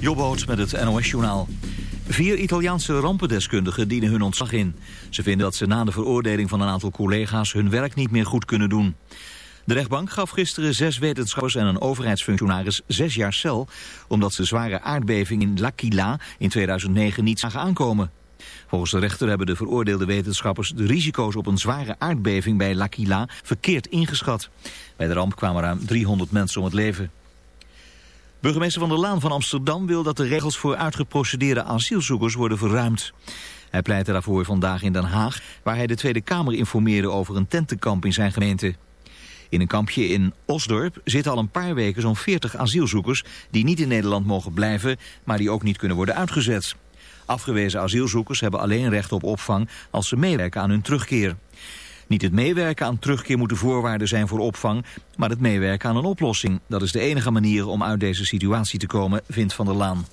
Jobboot met het NOS-journaal. Vier Italiaanse rampendeskundigen dienen hun ontslag in. Ze vinden dat ze na de veroordeling van een aantal collega's hun werk niet meer goed kunnen doen. De rechtbank gaf gisteren zes wetenschappers en een overheidsfunctionaris zes jaar cel... omdat ze zware aardbeving in L'Aquila in 2009 niet zagen aankomen. Volgens de rechter hebben de veroordeelde wetenschappers de risico's op een zware aardbeving bij L'Aquila verkeerd ingeschat. Bij de ramp kwamen ruim 300 mensen om het leven. Burgemeester Van der Laan van Amsterdam wil dat de regels voor uitgeprocedeerde asielzoekers worden verruimd. Hij pleitte daarvoor vandaag in Den Haag, waar hij de Tweede Kamer informeerde over een tentenkamp in zijn gemeente. In een kampje in Osdorp zitten al een paar weken zo'n 40 asielzoekers die niet in Nederland mogen blijven, maar die ook niet kunnen worden uitgezet. Afgewezen asielzoekers hebben alleen recht op opvang als ze meewerken aan hun terugkeer. Niet het meewerken aan terugkeer moet de voorwaarde zijn voor opvang, maar het meewerken aan een oplossing. Dat is de enige manier om uit deze situatie te komen, vindt Van der Laan.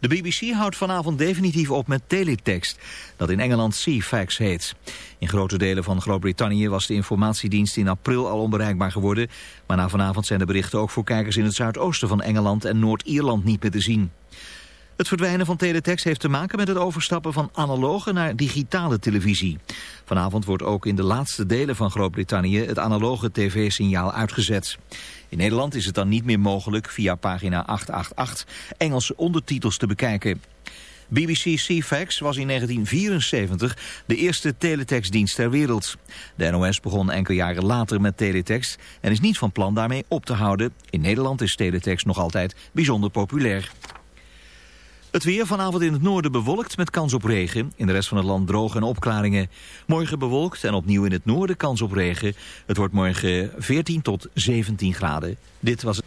De BBC houdt vanavond definitief op met teletext, dat in Engeland CFAX heet. In grote delen van Groot-Brittannië was de informatiedienst in april al onbereikbaar geworden, maar na vanavond zijn de berichten ook voor kijkers in het zuidoosten van Engeland en Noord-Ierland niet meer te zien. Het verdwijnen van teletext heeft te maken met het overstappen van analoge naar digitale televisie. Vanavond wordt ook in de laatste delen van Groot-Brittannië het analoge tv-signaal uitgezet. In Nederland is het dan niet meer mogelijk via pagina 888 Engelse ondertitels te bekijken. BBC CFAX was in 1974 de eerste teletextdienst ter wereld. De NOS begon enkele jaren later met teletext en is niet van plan daarmee op te houden. In Nederland is teletext nog altijd bijzonder populair. Het weer vanavond in het noorden bewolkt met kans op regen. In de rest van het land droog en opklaringen. Morgen bewolkt en opnieuw in het noorden kans op regen. Het wordt morgen 14 tot 17 graden. Dit was het.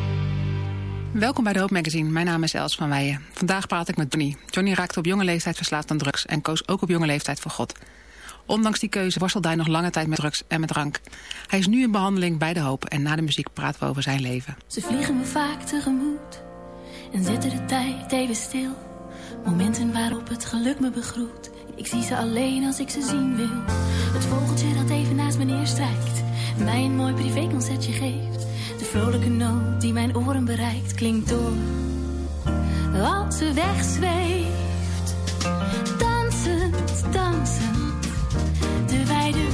Welkom bij de Hoop Magazine. Mijn naam is Els van Weijen. Vandaag praat ik met Johnny. Johnny raakte op jonge leeftijd verslaafd aan drugs en koos ook op jonge leeftijd voor God. Ondanks die keuze worstelde hij nog lange tijd met drugs en met drank. Hij is nu in behandeling bij de Hoop en na de muziek praten we over zijn leven. Ze vliegen me vaak tegemoet en zetten de tijd even stil. Momenten waarop het geluk me begroet. Ik zie ze alleen als ik ze zien wil. Het vogeltje dat even naast me neerstrijkt. Mij een mooi privéconcertje geeft. De vrolijke noot die mijn oren bereikt klinkt door. Als ze wegzweeft, dansend, dansend, de wijde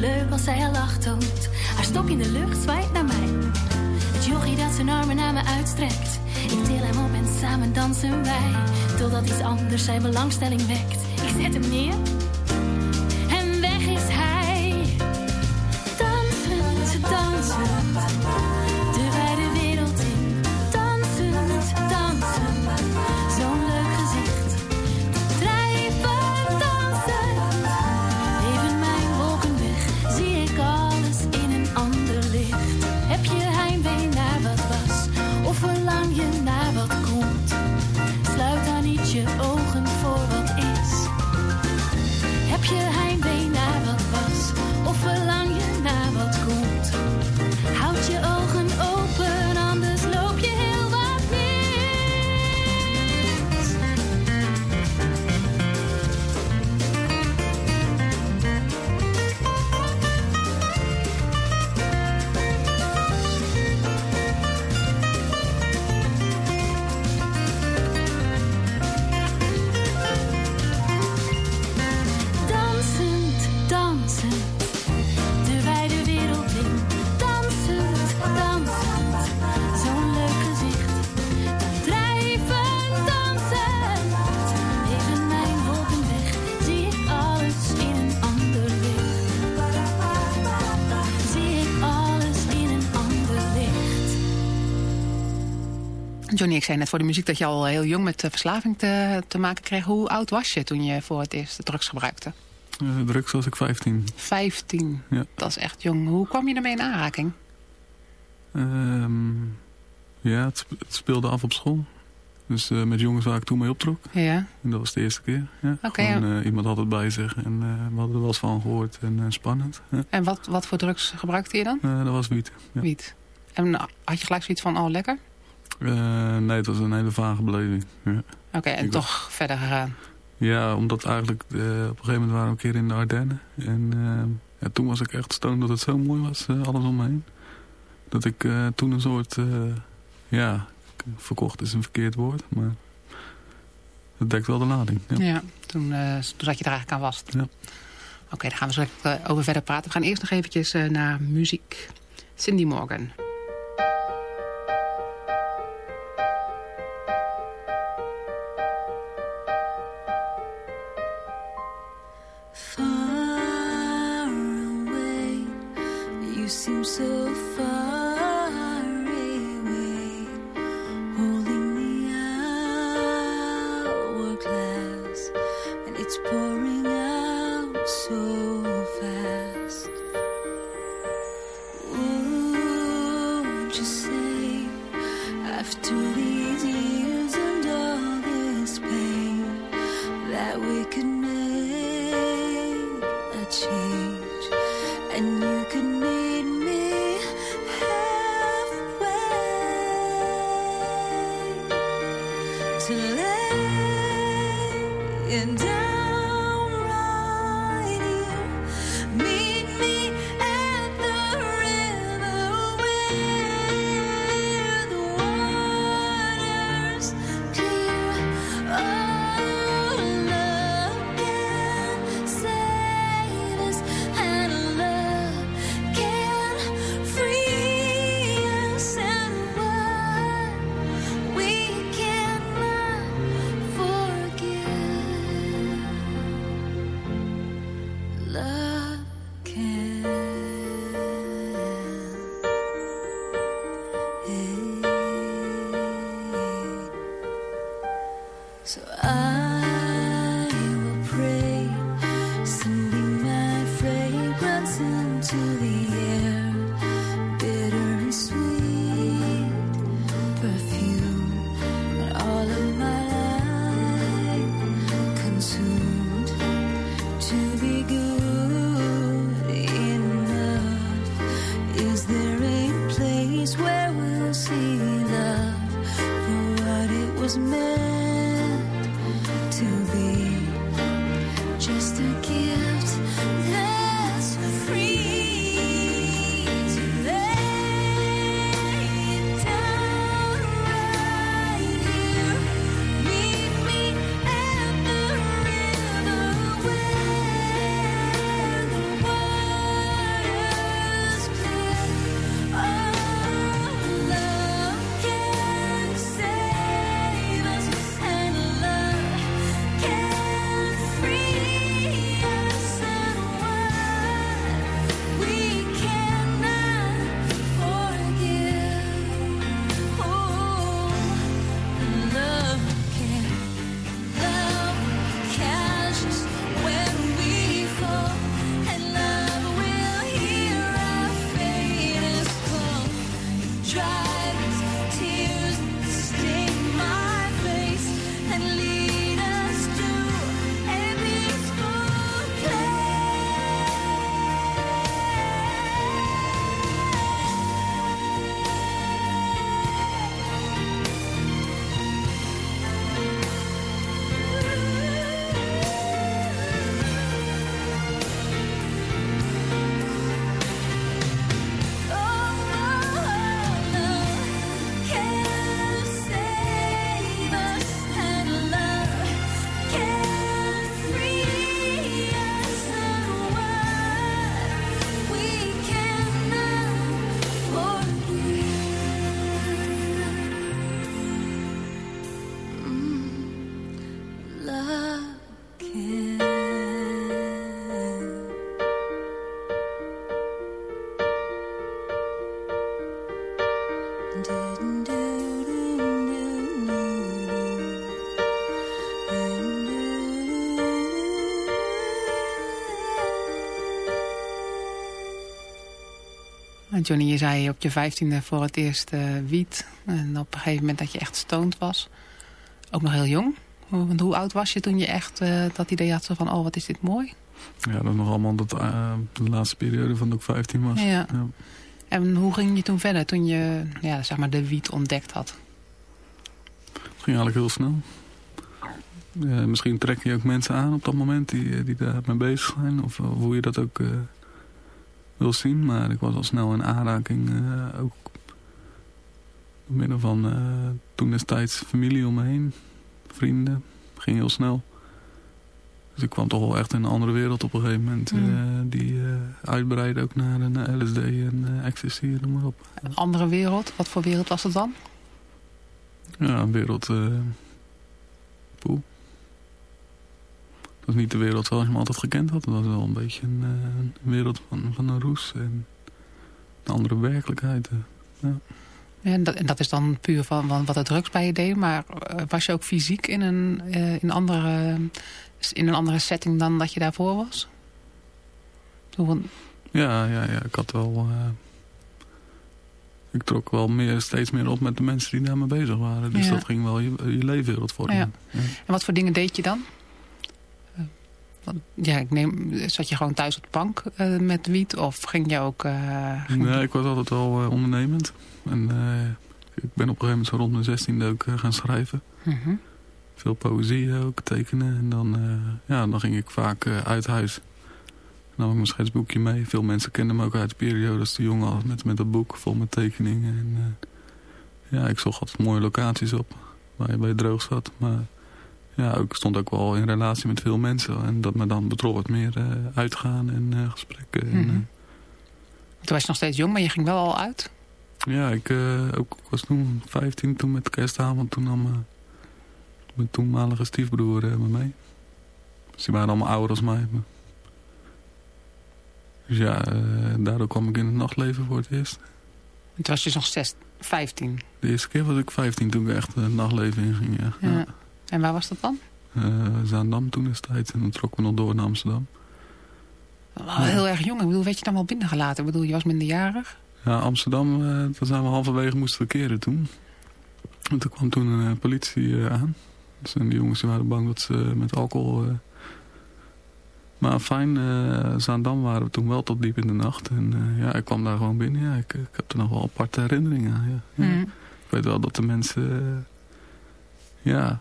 leuk als zij haar lach toont. Haar stok in de lucht zwaait naar mij. Het jochie dat zijn armen naar me uitstrekt. Ik til hem op en samen dansen wij. Totdat iets anders zijn belangstelling wekt. Ik zet hem neer. Johnny, ik zei net voor de muziek dat je al heel jong met verslaving te, te maken kreeg. Hoe oud was je toen je voor het eerst de drugs gebruikte? Uh, drugs was ik 15. 15? Ja. Dat is echt jong. Hoe kwam je ermee in aanraking? Um, ja, het, het, speelde af op school. Dus uh, met jongens waar ik toen mee optrok. Ja. En dat was de eerste keer. Ja. Okay, uh, iemand had het bij zich en we hadden er wel eens van gehoord. En spannend. Ja. En wat, wat voor drugs gebruikte je dan? dat was wiet. Ja. Wiet. En had je gelijk zoiets van, oh lekker? Nee, het was een hele vage beleving. Ja. Oké, okay, en ik toch was... verder gegaan? Ja, omdat eigenlijk op een gegeven moment waren we een keer in de Ardennen. En ja, toen was ik echt stoned dat het zo mooi was, alles om me heen. Dat ik toen een soort, ja, verkocht is een verkeerd woord, maar het dekt wel de lading. Ja, ja toen, toen zat je er eigenlijk aan vast. Ja. Oké, okay, daar gaan we zo over verder praten. We gaan eerst nog eventjes naar muziek. Cindy Morgan. Want Johnny, je zei op je vijftiende voor het eerst uh, wiet. En op een gegeven moment dat je echt stoned was. Ook nog heel jong. Want hoe oud was je toen je echt uh, dat idee had van, oh wat is dit mooi? Ja, dat nog allemaal dat, uh, de laatste periode van dat ik 15 was. Ja. ja. En hoe ging je toen verder toen je ja, zeg maar de wiet ontdekt had? Het ging eigenlijk heel snel. Misschien trek je ook mensen aan op dat moment die, die daar mee bezig zijn. Of, of hoe je dat ook wil zien. Maar ik was al snel in aanraking. Uh, ook door middel van toen destijds familie om me heen. Vrienden. Ging heel snel. Dus ik kwam toch wel echt in een andere wereld op een gegeven moment. Mm. die uitbreidde ook naar, naar LSD en ecstasy en noem maar op. Een andere wereld? Wat voor wereld was het dan? Ja, een wereld... poeh was niet de wereld zoals je me altijd gekend had. Het was wel een beetje een, een wereld van, van een roes en een andere werkelijkheid. Ja. En dat, en dat is dan puur van, van wat het drugs bij je deed. Maar was je ook fysiek in een, in andere, in een andere setting dan dat je daarvoor was? Ja, ja, ja, ik had wel... Uh, ik trok wel meer, steeds meer op met de mensen die daarmee bezig waren. Dus ja. dat ging wel je, je leefwereld vormen. Ja. Ja. En wat voor dingen deed je dan? Ja, ik neem, zat je gewoon thuis op de bank uh, met wiet of ging je ook... Uh, ging nee, ik was altijd wel uh, ondernemend. En ik ben op een gegeven moment zo rond mijn zestiende ook gaan schrijven. -hmm. Veel poëzie ook, tekenen. En dan, ja, dan ging ik vaak uit huis. Dan nam ik mijn schetsboekje mee. Veel mensen kenden me ook uit de periode als de jongen al met, met dat boek vol met tekeningen. En, ja, ik zocht altijd mooie locaties op waar je bij droog zat. Maar ja, ik stond ook wel in relatie met veel mensen. En dat me dan betrof het meer uh, uitgaan en uh, gesprekken. Mm -hmm. en, uh, toen was je nog steeds jong, maar je ging wel al uit? Ja, ik, ook, ik was toen 15 toen met kerstavond. Toen nam mijn toenmalige stiefbroer me mee. Dus die waren allemaal ouder als mij. Maar... Dus ja, daardoor kwam ik in het nachtleven voor het eerst. En toen was je nog 6, 15? De eerste keer was ik 15 toen ik echt het nachtleven inging, ja. ja. ja. En waar was dat dan? Uh, Zaandam toen destijds. En dan trokken we nog door naar Amsterdam. Heel erg jong. Ik bedoel, werd je dan wel binnengelaten? Ik bedoel, je was minderjarig? Ja, Amsterdam, uh, daar zijn we halverwege moesten keren toen. En toen kwam toen een uh, politie aan. Dus en die jongens waren bang dat ze met alcohol... Maar fijn, Zaandam waren we toen wel tot diep in de nacht. En ja, ik kwam daar gewoon binnen. Ja, ik, ik heb er nog wel aparte herinneringen aan. Ja. Mm. Ik weet wel dat de mensen... ja,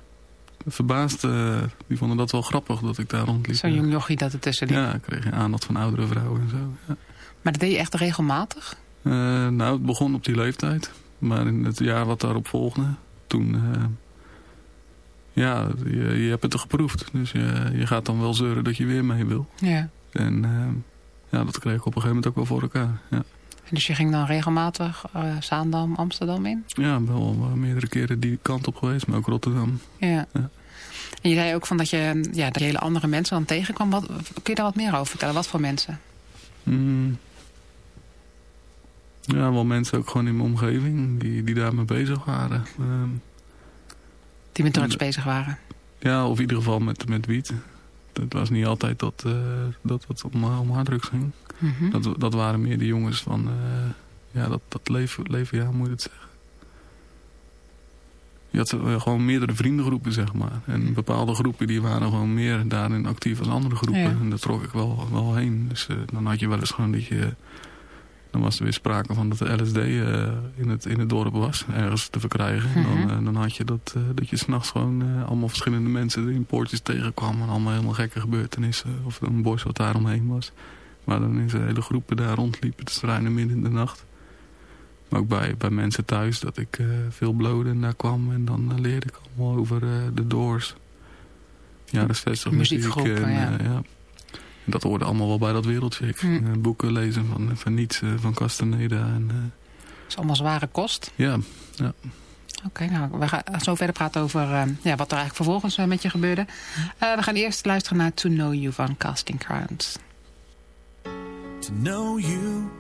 verbaasd. Uh, die vonden dat wel grappig dat ik daar rondliep. Zo'n jong jochie dat er tussen liep. Ja, ik kreeg je aandacht van oudere vrouwen en zo. Ja. Maar dat deed je echt regelmatig? Uh, nou, het begon op die leeftijd. Maar in het jaar wat daarop volgde, toen... Uh, ja, je, je hebt het er geproefd. Dus je, je gaat dan wel zeuren dat je weer mee wil. Ja. En ja, dat kreeg ik op een gegeven moment ook wel voor elkaar. Ja. Dus je ging dan regelmatig uh, Zaandam, Amsterdam in? Ja, wel meerdere keren die kant op geweest, maar ook Rotterdam. Ja. ja. En je zei ook van dat je, ja, dat je hele andere mensen dan tegenkwam. Wat, kun je daar wat meer over vertellen? Wat voor mensen? Mm. Ja, wel mensen ook gewoon in mijn omgeving die, die daarmee bezig waren. Um, die met drugs bezig waren? Ja, of in ieder geval met, met wiet. Het was niet altijd dat, uh, dat het om, om harddrugs ging. Mm -hmm. dat, dat waren meer de jongens van... Uh, ja, dat, dat leven, leven, ja, moet je het zeggen? Je had uh, gewoon meerdere vriendengroepen, zeg maar. En bepaalde groepen die waren gewoon meer daarin actief als andere groepen. Ja. En daar trok ik wel, wel heen. Dus dan had je wel eens gewoon dat je... Dan was er weer sprake van dat de LSD in, het, in het dorp was, ergens te verkrijgen. Mm -hmm. dan, dan had je dat, dat je s'nachts gewoon allemaal verschillende mensen in poortjes tegenkwam. En allemaal helemaal gekke gebeurtenissen. Of een bos wat daar omheen was. Maar dan in zijn hele groepen daar rondliepen te struinen midden in de nacht. Maar ook bij, bij mensen thuis dat ik uh, veel blode en daar kwam. En dan uh, leerde ik allemaal over uh, de Doors. Ja, de 60 muziek. En, ja. ja. En dat hoorde allemaal wel bij dat wereldje. Ik ging Mm. boeken lezen van, van Nietzsche, van Castaneda. En, Dat is allemaal zware kost. ja, ja. Oké, nou, we gaan zo verder praten over uh, ja, wat er eigenlijk vervolgens uh, met je gebeurde. Uh, we gaan eerst luisteren naar To Know You van Casting Crowns. To know you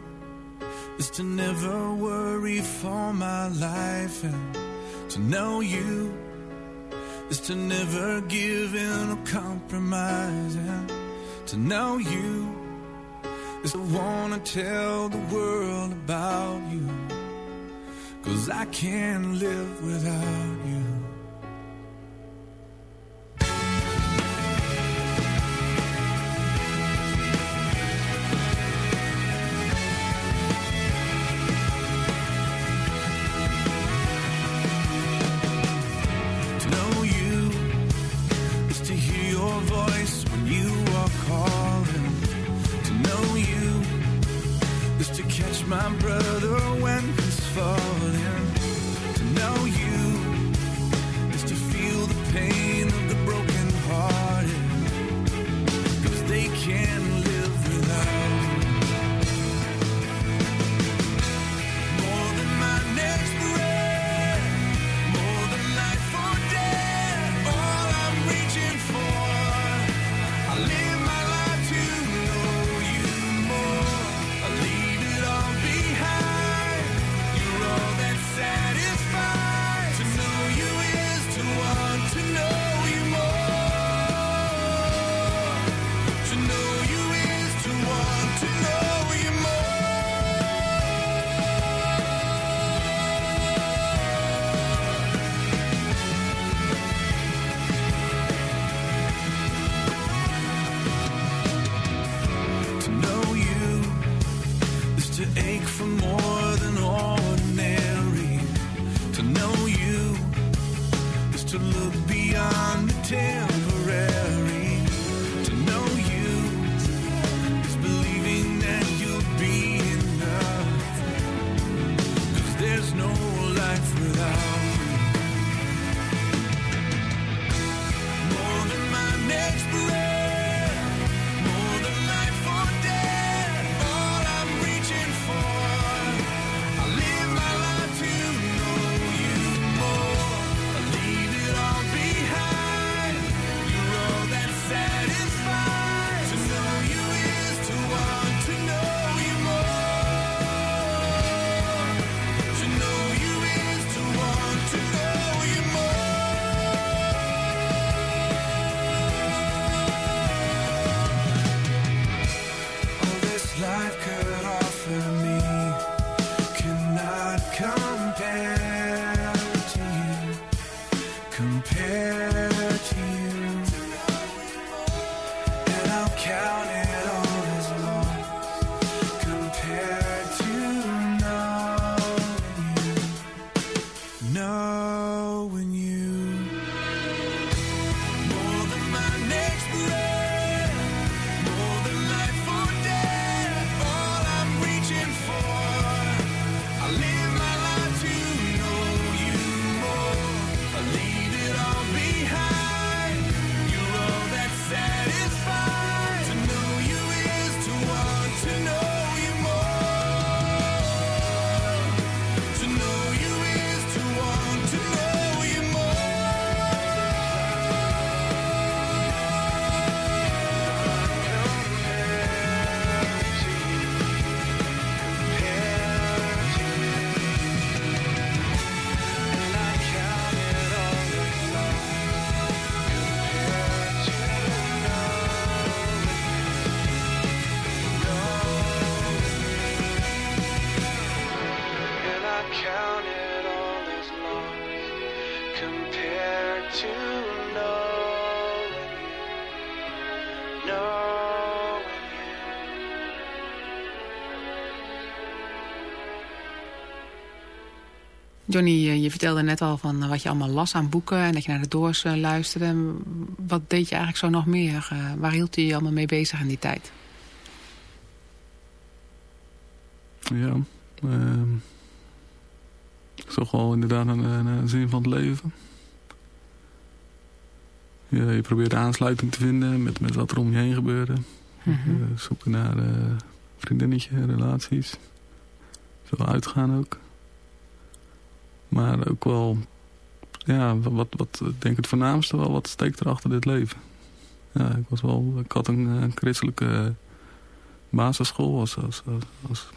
is to never worry for my life. And to know you is to never give in or compromise. And to know you is to wanna tell the world about you. Cause I can't live without you. My brother when he's falling. To know you is to feel the pain of the broken hearted. Cause they can't is to ache Johnny, eh, je vertelde net al van eh, wat je allemaal las aan boeken... en dat je naar de doors eh, luisterde. Wat deed je eigenlijk zo nog meer? Waar hield je je allemaal mee bezig in die tijd? Ja, ehm ik zag wel inderdaad een, zin van het leven. Ja, je probeert aansluiting te vinden met, met wat er om je heen gebeurde. Mhm. Zoeken naar eh vriendinnetje, relaties. Veel uitgaan ook. Maar ook wel, ja, wat, wat ik denk het voornaamste wel, wat steekt er achter dit leven. Ja, ik was wel, ik had een, een christelijke basisschool als, als, als, als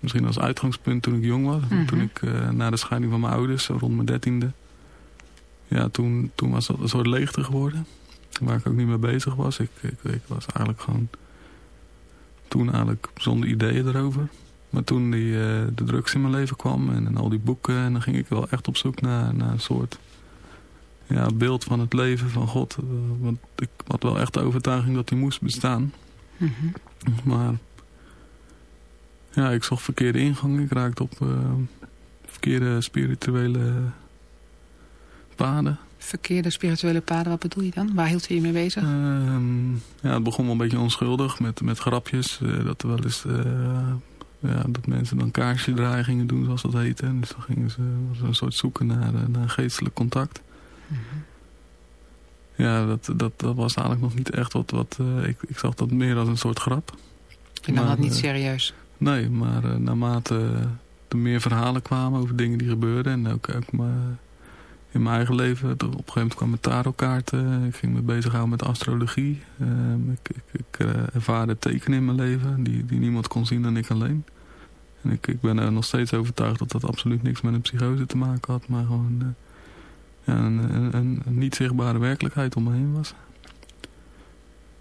misschien als uitgangspunt toen ik jong was. Mhm. Toen ik eh, na de scheiding van mijn ouders, zo rond mijn dertiende. Ja, toen, toen was dat een soort leegte geworden. Waar ik ook niet mee bezig was. Ik, ik, ik was eigenlijk gewoon toen eigenlijk zonder ideeën erover. Maar toen die, uh, de drugs in mijn leven kwam en, en, al die boeken... en dan ging ik wel echt op zoek naar, naar een soort ja, beeld van het leven van God. Uh, want ik had wel echt de overtuiging dat hij moest bestaan. Mm -hmm. Maar ja, ik zocht verkeerde ingangen. Ik raakte op uh, verkeerde spirituele paden. Verkeerde spirituele paden, wat bedoel je dan? Waar hield je je mee bezig? Uh, ja, het begon wel een beetje onschuldig met, met grapjes. Dat er wel eens ja, dat mensen dan kaarsje draaien gingen doen, zoals dat heette. En dus dan gingen ze was een soort zoeken naar, naar geestelijk contact. Mm -hmm. Ja, dat, dat, dat was eigenlijk nog niet echt wat... wat ik, ik zag dat meer als een soort grap. Je nam dat niet serieus? Nee, maar uh, naarmate er meer verhalen kwamen over dingen die gebeurden... en ook, ook maar in mijn eigen leven, op een gegeven moment kwam tarotkaarten... ik ging me bezighouden met astrologie. Uh, ik ik, ik uh, ervaarde tekenen in mijn leven die, die niemand kon zien dan ik alleen. En ik, ik ben er nog steeds overtuigd dat dat absoluut niks met een psychose te maken had... maar gewoon ja, een, een, een, niet zichtbare werkelijkheid om me heen was.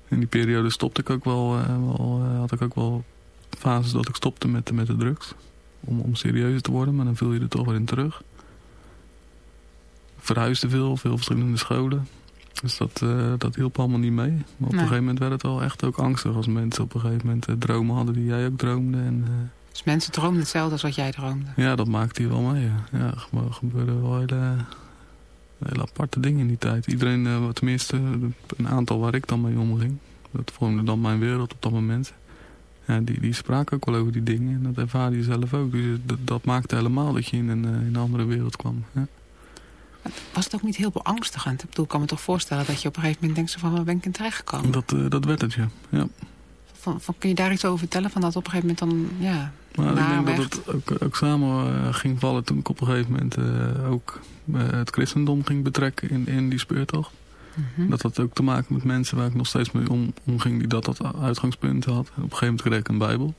In die periode stopte ik ook wel, wel had ik ook wel fases dat ik stopte met, met de drugs. Om, om serieuzer te worden, maar dan viel je er toch weer in terug. Verhuisde veel, veel verschillende scholen. Dus dat, uh, dat hielp allemaal niet mee. Maar op nee. een gegeven moment werd het wel echt ook angstig als mensen op een gegeven moment uh, dromen hadden die jij ook droomde. En, uh, dus mensen droomden hetzelfde als wat jij droomde? Ja, dat maakte hij wel mee. Ja, ja er gebeurden wel hele, hele aparte dingen in die tijd. Iedereen, tenminste een aantal waar ik dan mee omging. Dat vormde dan mijn wereld op dat moment ja, die, die spraken ook wel over die dingen. En dat ervaarde je zelf ook. Dus dat, dat maakte helemaal dat je in een, in een andere wereld kwam. Ja. Was het ook niet heel beangstigend? Ik bedoel, ik kan me toch voorstellen dat je op een gegeven moment denkt... van waar ben ik in terecht gekomen? Dat, uh, dat werd het, ja. ja. Van, van, kun je daar iets over vertellen? Van dat op een gegeven moment dan, ja... Maar ik denk dat het ook, ook samen uh, ging vallen toen ik op een gegeven moment uh, ook het christendom ging betrekken in, in die speurtocht. Mm -hmm. Dat had ook te maken met mensen waar ik nog steeds mee om, omging die dat dat uitgangspunt had. En op een gegeven moment kreeg ik een bijbel.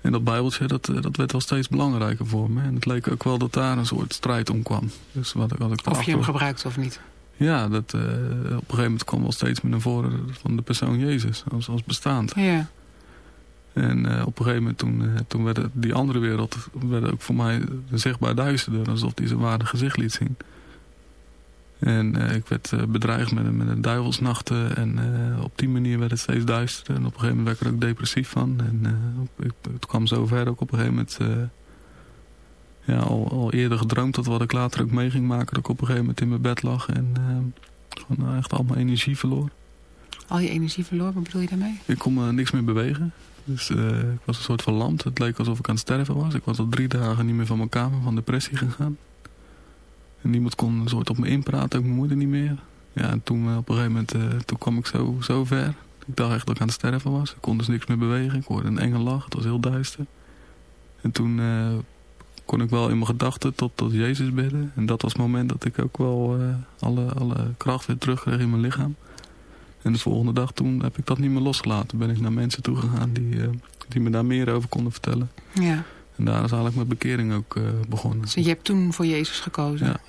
En dat bijbeltje, dat, dat werd wel steeds belangrijker voor me. En het leek ook wel dat daar een soort strijd om kwam. Dus wat, wat ik of je hem gebruikt of niet? Ja, dat, uh, op een gegeven moment kwam wel steeds meer naar voren van de persoon Jezus als, als bestaand. Ja. En uh, op een gegeven moment toen, uh, toen werd die andere wereld werd ook voor mij zichtbaar duisterder. Alsof die zijn ware gezicht liet zien. En uh, ik werd uh, bedreigd met, met een duivelsnachten. En uh, op die manier werd het steeds duisterder. En op een gegeven moment werd ik er ook depressief van. En ik, het kwam zo ver ook op een gegeven moment... ja, al, al eerder gedroomd dat wat ik later ook mee ging maken. Dat ik op een gegeven moment in mijn bed lag. En gewoon echt al mijn energie verloor. Al je energie verloor? Wat bedoel je daarmee? Ik kon niks meer bewegen. Dus ik was een soort van lamp. Het leek alsof ik aan het sterven was. Ik was al drie dagen niet meer van mijn kamer van depressie gegaan. En niemand kon een soort op me inpraten, ook mijn moeder niet meer. Ja, en toen op een gegeven moment uh, toen kwam ik zo, zo ver. Ik dacht echt dat ik aan het sterven was. Ik kon dus niks meer bewegen. Ik hoorde een enge lach. Het was heel duister. En toen uh, kon ik wel in mijn gedachten tot, tot Jezus bidden. En dat was het moment dat ik ook wel alle, alle kracht weer terugkreeg in mijn lichaam. En de volgende dag toen heb ik dat niet meer losgelaten. Ben ik naar mensen toe gegaan die, die me daar meer over konden vertellen. Ja. En daar is eigenlijk mijn bekering ook uh, begonnen. Dus je hebt toen voor Jezus gekozen? Ja.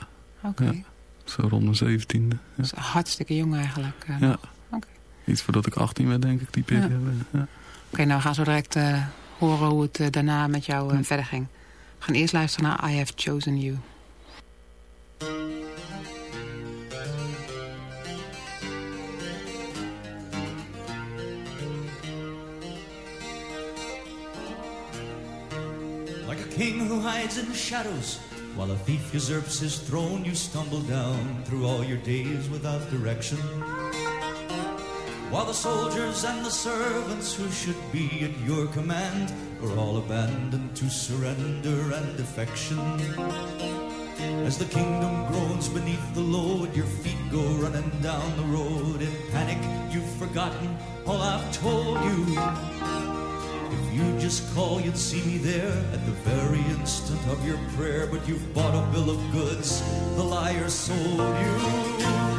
Oké. Okay. Ja. Zo rond mijn zeventiende. Ja. Dat is hartstikke jong eigenlijk. Uh, ja. Okay. Iets voordat ik 18 werd, denk ik, die periode. Ja. Oké, okay, nou we gaan zo direct uh, horen hoe het daarna met jou verder ging. We gaan eerst luisteren naar I Have Chosen You. King who hides in the shadows. While a thief usurps his throne, you stumble down through all your days without direction. While the soldiers and the servants who should be at your command are all abandoned to surrender and defection. As the kingdom groans beneath the load, your feet go running down the road. In panic, you've forgotten all I've told you. You just call, you'd see me there at the very instant of your prayer. But you've bought a bill of goods, the liar sold you.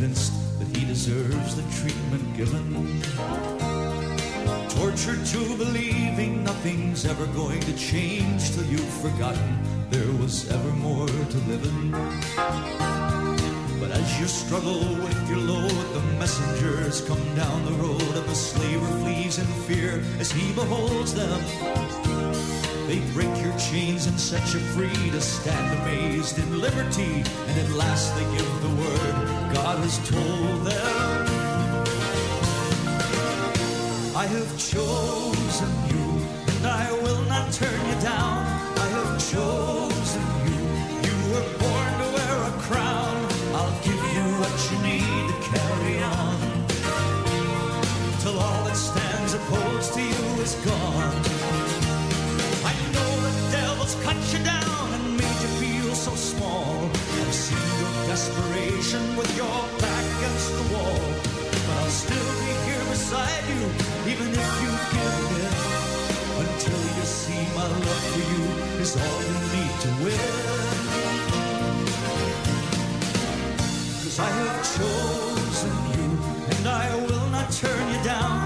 Convinced that he deserves the treatment given. Tortured to believing nothing's ever going to change till you've forgotten there was ever more to live in. But as you struggle with your load, the messengers come down the road, and the slaver flees in fear as he beholds them. They break your chains and set you free to stand amazed in liberty, and at last they give the word God has told them. I have chosen you, and I will not turn you down. I have chosen with your back against the wall. But I'll still be here beside you, even if you give in. Until you see my love for you is all you need to win. Cause I have chosen you, and I will not turn you down.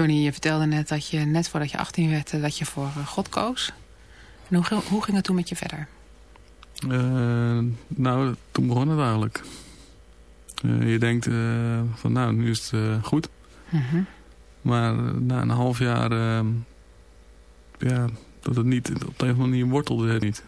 Johnny, je vertelde net dat je net voordat je 18 werd, eh, dat je voor eh, God koos. En hoe, ging- hoe ging het toen met je verder? Eh, nou, toen begon het eigenlijk. Je denkt van nou, nu is het goed. Mhm. Maar na een half jaar, ja, dat het niet op de een of andere manier wortelde het niet.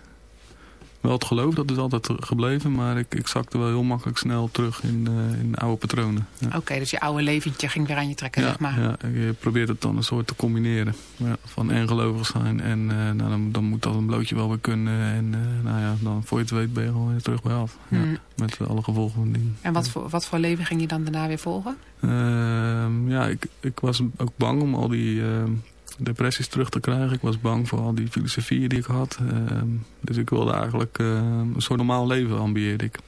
Wel het geloof, dat is altijd gebleven, maar ik, ik zakte wel heel makkelijk snel terug in, eh, in oude patronen. Ja. Oké, dus je oude leventje ging weer aan je trekken, Ja, zeg maar. ja, je probeert het dan een soort te combineren. Ja, van en gelovig zijn en eh, nou, dan, dan moet dat een blootje wel weer kunnen. En eh, nou ja, dan voor je het weet ben je gewoon weer terug bij af. Ja, Hmm. met alle gevolgen van dien. En wat voor, wat voor leven ging je dan daarna weer volgen? Ehm, ja, ik, ik was ook bang om al die ehm, depressies terug te krijgen. Ik was bang voor al die filosofieën die ik had. Ehm, dus ik wilde eigenlijk ehm, een soort normaal leven ambieerde ik.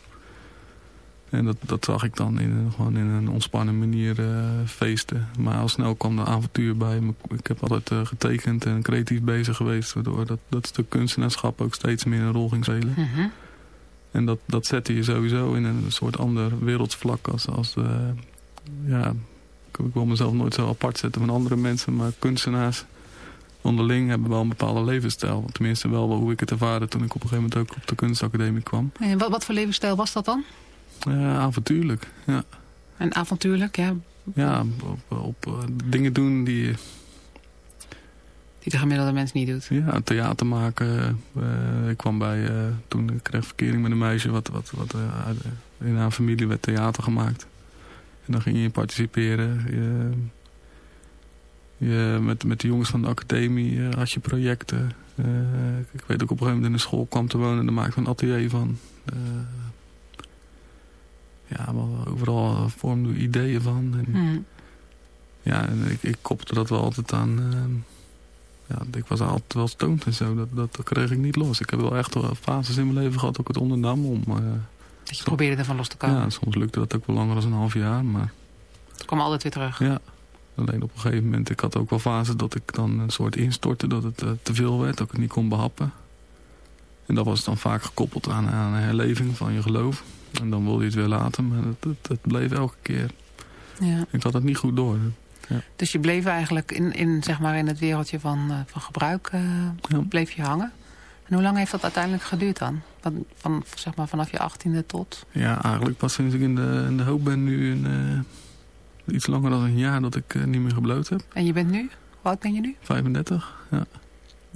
En dat, dat zag ik dan in, gewoon in een ontspannen manier eh, feesten. Maar al snel kwam er avontuur bij. Ik heb altijd eh, getekend en creatief bezig geweest. Waardoor dat, dat stuk kunstenaarschap ook steeds meer een rol ging spelen. Mhm. En dat, dat zette je sowieso in een soort ander wereldsvlak als... als eh, ja, ik, wil mezelf nooit zo apart zetten van andere mensen, maar kunstenaars onderling hebben wel een bepaalde levensstijl. Tenminste wel hoe ik het ervaarde toen ik op een gegeven moment ook op de kunstacademie kwam. En wat, wat voor levensstijl was dat dan? Ja, avontuurlijk. Ja, En avontuurlijk, ja, ja op, op, eh, dingen doen die... die de gemiddelde mens niet doet. Ja, theater maken. Eh, ik kwam bij, eh, toen ik kreeg verkering met een meisje, wat, wat, wat eh, in haar familie werd theater gemaakt. En dan ging je participeren. Je, je, met, met de jongens van de academie eh, had je projecten. Eh, ik weet ook op een gegeven moment in de school kwam te wonen en daar maakte een atelier van. Eh, ja, wel overal vormden we ideeën van. En, ja, en ik, ik kopte dat wel altijd aan... ja, ik was altijd wel stoned en zo. Dat, dat kreeg ik niet los. Ik heb wel echt wel fases in mijn leven gehad ik het ondernam om... Dat je probeerde ervan los te komen. ja, soms lukte dat ook wel langer dan een half jaar. Maar Het kwam altijd weer terug. ja, alleen op een gegeven moment... Ik had ook wel fases dat ik dan een soort instortte. Dat het eh, te veel werd, dat ik het niet kon behappen. En dat was dan vaak gekoppeld aan, aan een herleving van je geloof. En dan wilde je het weer laten, maar het, het, het bleef elke keer. Ja. Ik had het niet goed door. Ja. Dus je bleef eigenlijk in, in, zeg maar in het wereldje van, eh, van gebruik eh, bleef je hangen. En hoe lang heeft dat uiteindelijk geduurd dan? Van, van, zeg maar vanaf je achttiende tot... Ja, eigenlijk pas sinds ik in de, in de hoop ben nu een, eh, iets langer dan een jaar dat ik eh, niet meer gebloot heb. En je bent nu? Hoe oud ben je nu? 35, ja.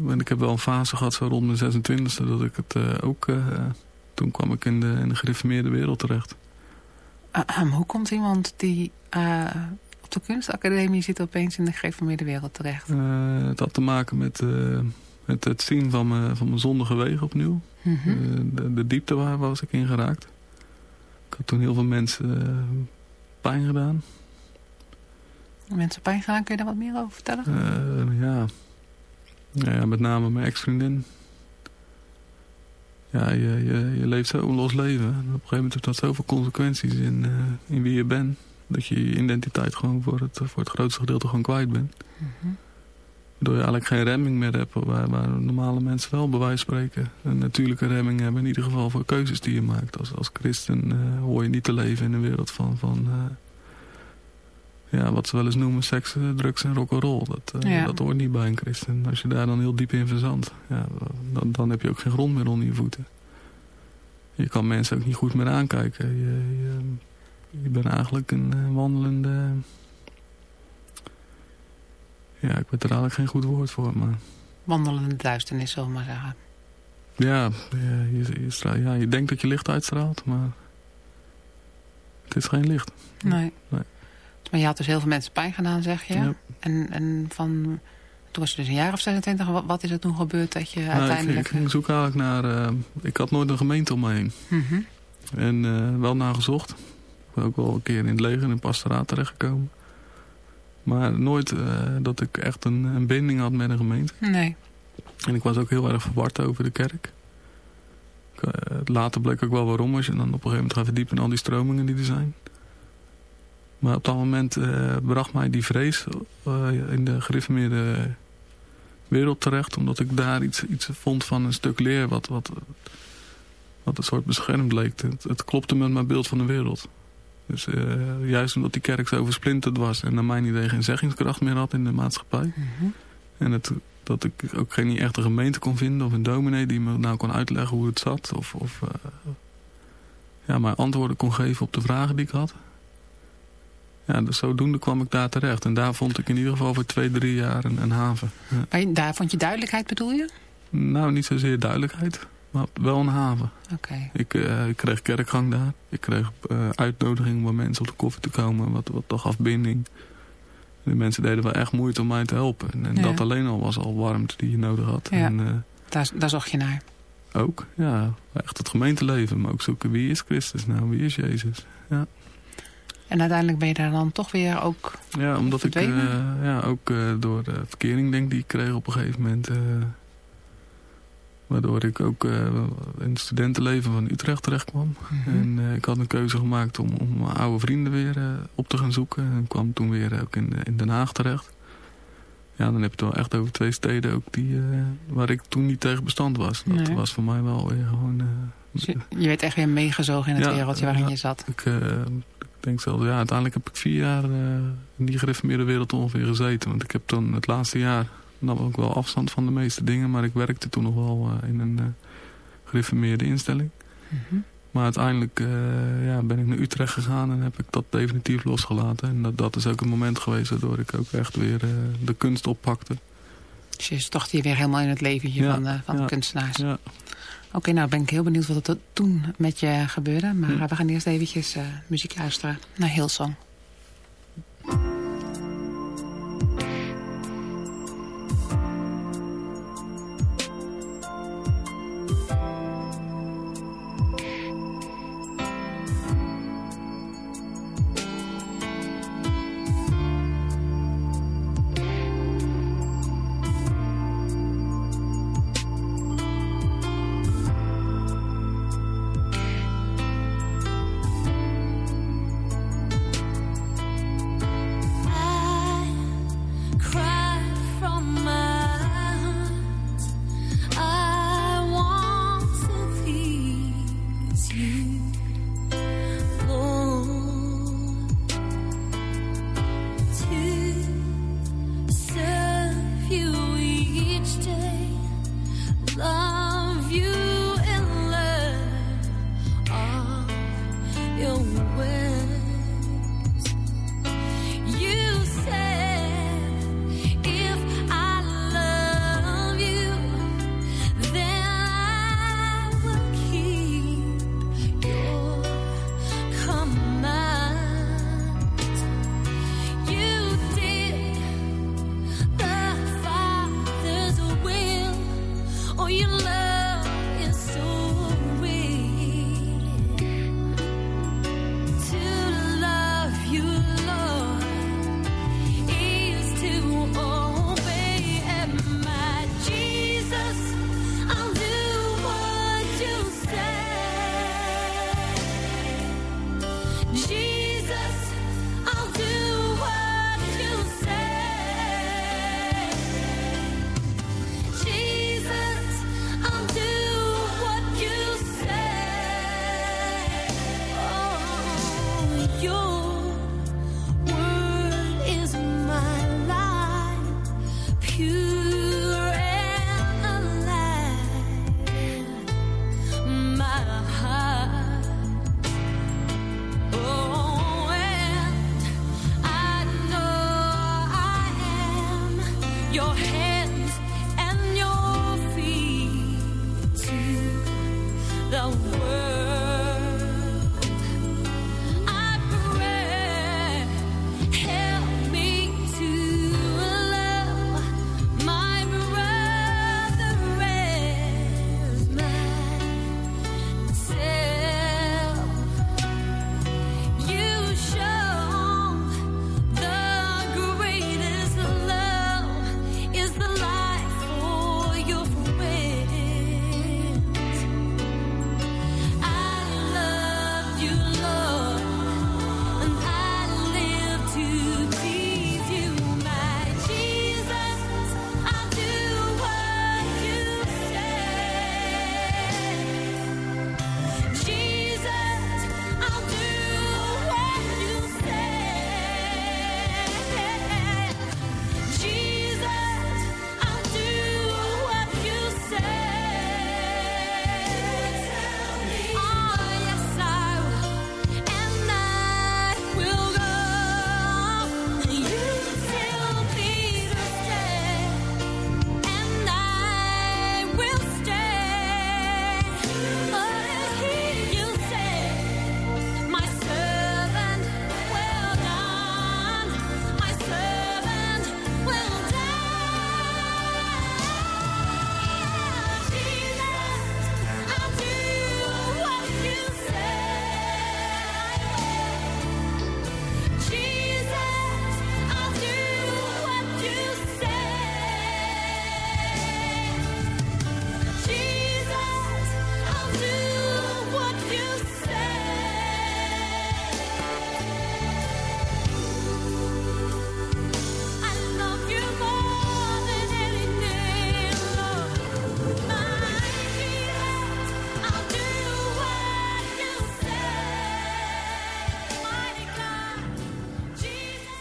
En ik heb wel een fase gehad, zo rond mijn 26e, dat ik het uh, ook... Toen kwam ik in de, in de gereformeerde wereld terecht. Hoe komt iemand die op de kunstacademie zit opeens in de gereformeerde wereld terecht? het had te maken met het, het zien van mijn, van mijn zondige wegen opnieuw. Mm -hmm. de, de, diepte waar was ik in geraakt. Ik had toen heel veel mensen pijn gedaan. Mensen pijn gedaan, kun je daar wat meer over vertellen? Uh, ja. ja. met name mijn ex-vriendin. Ja, je, je, je leeft zo'n los leven. En op een gegeven moment heeft dat zoveel consequenties in, uh, in wie je bent. Dat je je identiteit gewoon voor het, voor het grootste gedeelte gewoon kwijt bent. Mm -hmm. Waardoor je eigenlijk geen remming meer hebt. Waar, waar normale mensen wel bij wijze spreken een natuurlijke remming hebben. In ieder geval voor keuzes die je maakt. Als, als christen uh, hoor je niet te leven in een wereld van... van uh, ja, wat ze wel eens noemen seks, drugs en rock'n'roll. Dat, uh, ja. dat hoort niet bij een christen. Als je daar dan heel diep in verzandt, ja, dan, dan heb je ook geen grond meer onder je voeten. Je kan mensen ook niet goed meer aankijken. Je, je, je bent eigenlijk een wandelende... Ja, ik weet er eigenlijk geen goed woord voor, maar... Wandelende duisternis, zullen we maar zeggen. Ja, je, je, ja, je denkt dat je licht uitstraalt, maar... Het is geen licht. Nee. nee. Maar je had dus heel veel mensen pijn gedaan, zeg je. Ja. En, en van, toen was je dus een jaar of 26. Wat, wat is er toen gebeurd dat je nou, uiteindelijk... Ik, ik ging zoeken eigenlijk naar... Uh, ik had nooit een gemeente om me heen. Mm -hmm. En uh, wel naar gezocht. Ik ben ook wel een keer in het leger in een pastoraat terechtgekomen. Maar nooit uh, dat ik echt een, een binding had met een gemeente. Nee. En ik was ook heel erg verward over de kerk. Ik, later bleek ook wel waarom. Als je dan op een gegeven moment gaat verdiepen in al die stromingen die er zijn. Maar op dat moment uh, bracht mij die vrees in de gereformeerde wereld terecht. Omdat ik daar iets, iets vond van een stuk leer wat, wat, wat een soort beschermd leek. Het, het klopte met mijn beeld van de wereld. Dus uh, juist omdat die kerk zo versplinterd was en naar mijn idee geen zeggingskracht meer had in de maatschappij. Mm -hmm. En het, dat ik ook geen echte gemeente kon vinden of een dominee die me nou kon uitleggen hoe het zat. Of, of ja, mij antwoorden kon geven op de vragen die ik had. Ja, dus zodoende kwam ik daar terecht. En daar vond ik in ieder geval voor twee, drie jaar een, een haven. Ja. Maar daar vond je duidelijkheid bedoel je? Nou, niet zozeer duidelijkheid. Maar wel een haven. Okay. Ik, uh, ik kreeg kerkgang daar. Ik kreeg uh, uitnodigingen om mensen op de koffie te komen. Wat, wat toch afbinding. De mensen deden wel echt moeite om mij te helpen. En, en ja. dat alleen al was al warmte die je nodig had. Ja. En, uh, daar, daar zocht je naar. Ook, ja. Echt het gemeenteleven. Maar ook zoeken wie is Christus nou? Wie is Jezus? Ja. En uiteindelijk ben je daar dan toch weer ook Ja, omdat ik ja, ook door de verkering denk die ik kreeg op een gegeven moment. Waardoor ik ook in het studentenleven van Utrecht terecht kwam. Mhm. Mm -hmm. En ik had een keuze gemaakt om, om oude vrienden weer op te gaan zoeken. En kwam toen weer ook in, in Den Haag terecht. Ja, dan heb je het wel echt over twee steden ook die, waar ik toen niet tegen bestand was. Dat nee. was voor mij wel weer gewoon... Dus je, je werd echt weer meegezogen in het ja, wereldje waarin ja, je zat. Ik, ik denk zelfs, ja, uiteindelijk heb ik vier jaar in die gereformeerde wereld ongeveer gezeten. Want ik heb dan het laatste jaar nam ook wel afstand van de meeste dingen. Maar ik werkte toen nog wel uh, in een uh, gereformeerde instelling. Mm -hmm. Maar uiteindelijk ja, ben ik naar Utrecht gegaan en heb ik dat definitief losgelaten. En dat, dat is ook een moment geweest waardoor ik ook echt weer de kunst oppakte. Dus je stocht hier weer helemaal in het leventje ja, van, van ja, de kunstenaars. Ja. Oké, okay, nou ben ik heel benieuwd wat er toen met je gebeurde. Maar hm. we gaan eerst eventjes uh, muziek luisteren naar Hillsong.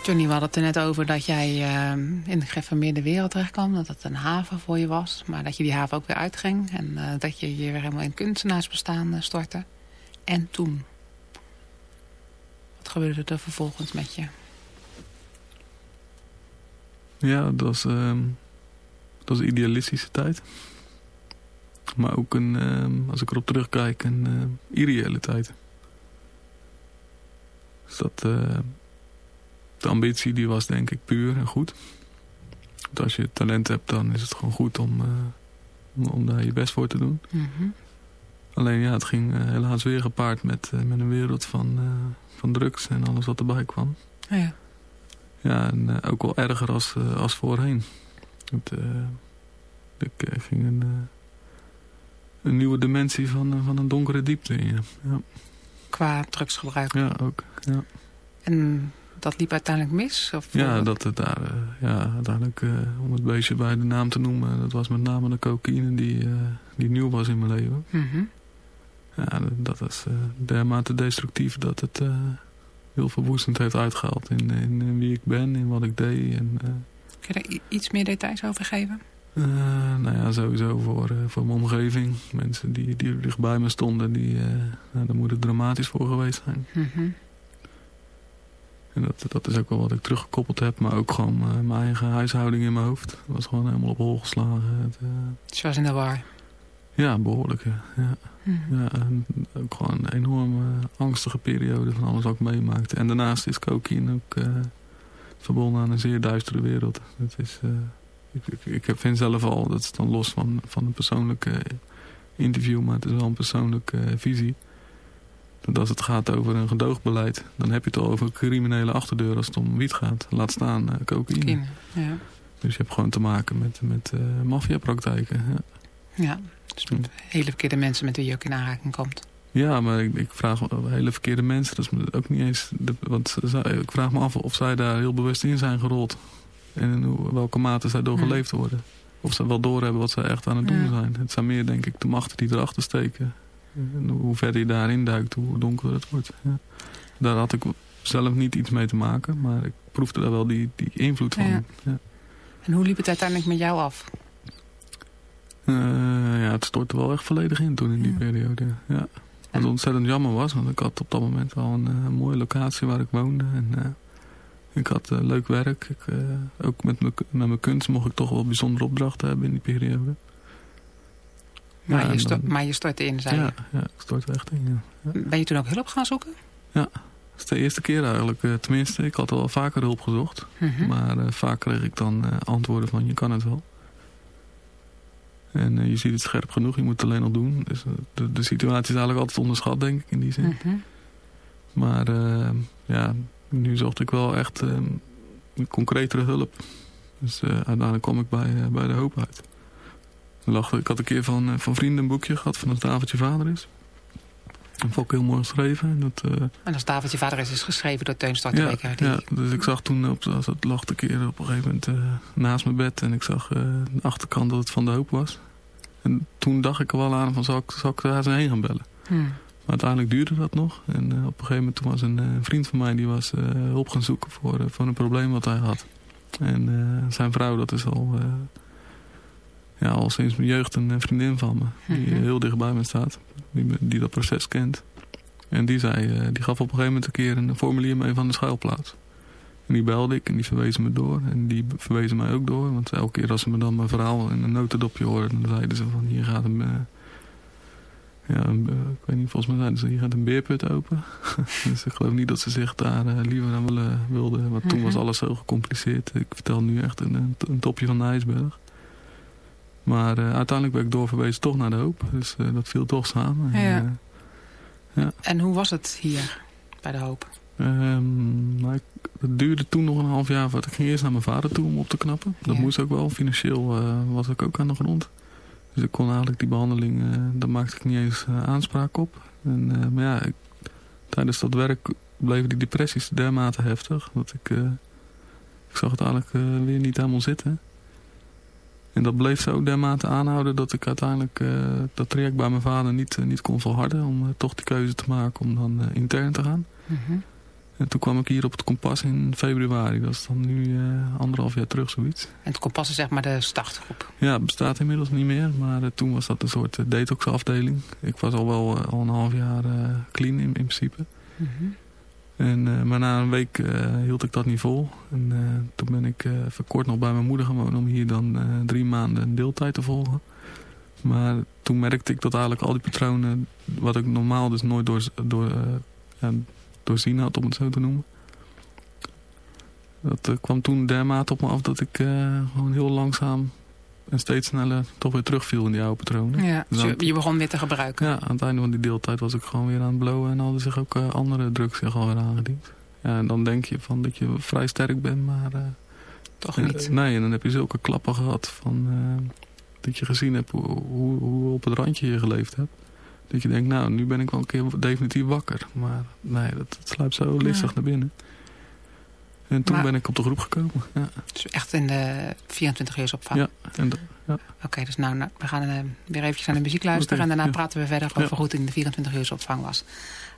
Johnny, we hadden het er net over dat jij eh, in de gereformeerde wereld terechtkwam. Dat het een haven voor je was. Maar dat je die haven ook weer uitging. En eh, dat je je weer helemaal in kunstenaarsbestaan eh, stortte. En toen? Wat gebeurde er vervolgens met je? Ja, dat was, ehm, was een idealistische tijd. Maar ook een, ehm, als ik erop terugkijk, een uh, irreële tijd. Dus dat, de ambitie die was denk ik puur en goed. Want als je talent hebt, dan is het gewoon goed om, eh, om, om, daar je best voor te doen. Mm -hmm. Alleen ja, het ging uh, helaas weer gepaard met, uh, met een wereld van, van drugs en alles wat erbij kwam. Ja, ja en ook wel erger als, als voorheen. Het, ik ging een, een nieuwe dimensie van, van een donkere diepte in. Ja. Qua drugsgebruik? Ja, ook. Ja. En dat liep uiteindelijk mis? Of ja, dat het daar, uh, ja, uiteindelijk, uh, om het beestje bij de naam te noemen, dat was met name de cocaïne die, die nieuw was in mijn leven. Mm -hmm. Ja, dat, was dermate destructief dat het heel verwoestend heeft uitgehaald in, in, in, wie ik ben, in wat ik deed. En, Kun je daar iets meer details over geven? nou ja, sowieso voor, voor mijn omgeving. Mensen die, die dichtbij me stonden, die, nou, daar moet het dramatisch voor geweest zijn. Mm -hmm. En dat, dat is ook wel wat ik teruggekoppeld heb. Maar ook gewoon uh, mijn eigen huishouding in mijn hoofd. Dat was gewoon helemaal op hol geslagen. Het, uh... Dus je was in de war? Ja, behoorlijk. Ja. Ja. Mm. ja en ook gewoon een enorme angstige periode van alles wat ik meemaakte. En daarnaast is cocaïne ook uh, verbonden aan een zeer duistere wereld. Dat is, ik, ik, ik vind zelf al, dat is dan los van, van een persoonlijke interview. Maar het is wel een persoonlijke visie. Dat als het gaat over een gedoogbeleid, dan heb je het al over criminele achterdeur als het om wiet gaat. Laat staan uh, cocaïne. ja. Dus je hebt gewoon te maken met, met uh, maffiapraktijken. Ja. ja, dus met hele verkeerde mensen met wie je ook in aanraking komt. Ja, maar ik, ik vraag hele verkeerde mensen. Dat is ook niet eens. De, want ik vraag me af of zij daar heel bewust in zijn gerold. En in hoe, welke mate zij door geleefd worden. Of ze wel doorhebben wat ze echt aan het doen Ja. zijn. Het zijn meer, denk ik, de machten die erachter steken. En hoe verder je daarin duikt, hoe donkerder het wordt. Ja. Daar had ik zelf niet iets mee te maken. Maar ik proefde daar wel die, die invloed van. Ja. Ja. En hoe liep het uiteindelijk met jou af? Uh, ja, het stortte wel echt volledig in toen in die Ja. periode. Ja. Wat ontzettend jammer was, want ik had op dat moment wel een uh, mooie locatie waar ik woonde. En uh, Ik had leuk werk. Ik, ook met, met mijn kunst mocht ik toch wel bijzondere opdrachten hebben in die periode. Maar, ja, je, sto maar je stortte in, zei ja, je? Ja, ik stortte echt in, ja. Ben je toen ook hulp gaan zoeken? Ja, dat is de eerste keer eigenlijk. tenminste, ik had al vaker hulp gezocht. Mm -hmm. Maar vaak kreeg ik dan antwoorden van je kan het wel. En je ziet het scherp genoeg, je moet het alleen al doen. Dus de, de situatie is eigenlijk altijd onderschat, denk ik, in die zin. Mm -hmm. Maar ja, nu zocht ik wel echt concretere hulp. Dus uiteindelijk kwam ik bij, bij de hoop uit. Ik had een keer van, van vrienden een boekje gehad van het tafeltje vader is. Dat vond ik heel mooi geschreven. En, dat, uh... en als tafeltje vader is, is geschreven door Teun Startebeker. Ja, die... ja, dus ik zag toen, op, als het lag een keer op een gegeven moment uh, naast mijn bed. En ik zag uh, de achterkant dat het van de hoop was. En toen dacht ik er wel aan van, zal ik, zal ik daar eens heen gaan bellen? Hmm. Maar uiteindelijk duurde dat nog. En op een gegeven moment toen was een vriend van mij, die was hulp gaan zoeken voor, voor een probleem wat hij had. En zijn vrouw, dat is al ja, al sinds mijn jeugd een vriendin van me. Die Mhm. heel dicht bij me staat. Die, die dat proces kent. En die, zei, die gaf op een gegeven moment een keer een formulier mee van de schuilplaats. En die belde ik en die verwezen me door. En die verwezen mij ook door. Want elke keer als ze me dan mijn verhaal in een notendopje hoorden... dan zeiden ze van hier gaat een... Ja, een, ik weet niet, volgens mij zeiden ze hier gaat een beerput open. dus ik geloof niet dat ze zich daar liever aan willen, wilden. Want toen was alles zo gecompliceerd. Ik vertel nu echt een, een, een topje van de ijsberg. Maar uh, uiteindelijk ben ik doorverwezen toch naar de hoop. Dus uh, dat viel toch samen. Ja. En, uh, ja. en hoe was het hier bij de hoop? Um, nou, ik, het duurde toen nog een half jaar. Want ik ging eerst naar mijn vader toe om op te knappen. Dat Ja. moest ook wel. Financieel was ik ook aan de grond. Dus ik kon eigenlijk die behandeling, daar maakte ik niet eens aanspraak op. En, maar ja, ik, tijdens dat werk bleven die depressies dermate heftig. Dat ik, ik zag het eigenlijk weer niet helemaal zitten. En dat bleef zo dermate aanhouden dat ik uiteindelijk uh, dat traject bij mijn vader niet, uh, niet kon volharden. Om uh, toch de keuze te maken om dan intern te gaan. -hmm. En toen kwam ik hier op het kompas in februari. Dat is dan nu anderhalf jaar terug zoiets. En het kompas is zeg maar de startgroep? Ja, het bestaat inmiddels niet meer. Maar toen was dat een soort detoxafdeling. Ik was al wel al een half jaar clean in, in principe. -hmm. En, uh, maar na een week uh, hield ik dat niet vol. En uh, toen ben ik even kort nog bij mijn moeder wonen om hier dan drie maanden deeltijd te volgen. Maar toen merkte ik dat eigenlijk al die patronen, wat ik normaal dus nooit door, door, ja, doorzien had, om het zo te noemen. Dat kwam toen dermate op me af dat ik gewoon heel langzaam en steeds sneller toch weer terugviel in die oude patronen. Ja, dus je, je begon weer te gebruiken. Ja, aan het einde van die deeltijd was ik gewoon weer aan het blowen en hadden zich ook uh, andere drugs zich alweer aangediend. Ja, en dan denk je van dat je vrij sterk bent, maar... Uh, Toch niet? Nee, en dan heb je zulke klappen gehad van... dat je gezien hebt hoe, hoe, hoe op het randje je geleefd hebt. Dat je denkt, nou, nu ben ik wel een keer definitief wakker. Maar nee, dat, dat sluipt zo listig ja. naar binnen. En toen maar, ben ik op de groep gekomen. Ja. Dus echt in de 24 uur opvang? Ja. En ja. Oké, okay, dus nou, nou, we gaan uh, weer eventjes naar de muziek luisteren. Okay, en daarna ja. praten we verder over hoe het in de 24 uur opvang was.